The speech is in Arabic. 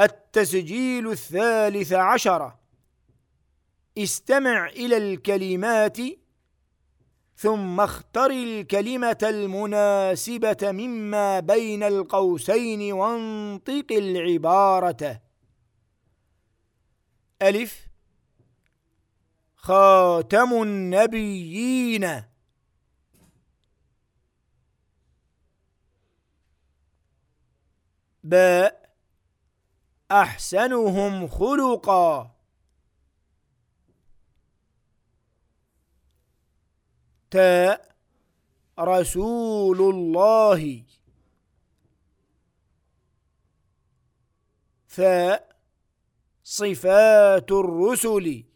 التسجيل الثالث عشر. استمع إلى الكلمات ثم اختر الكلمة المناسبة مما بين القوسين وانطق العبارة. ألف. خاتم النبيين. باء. أحسنهم خلقا. تاء رسول الله. ثاء صفات الرسل.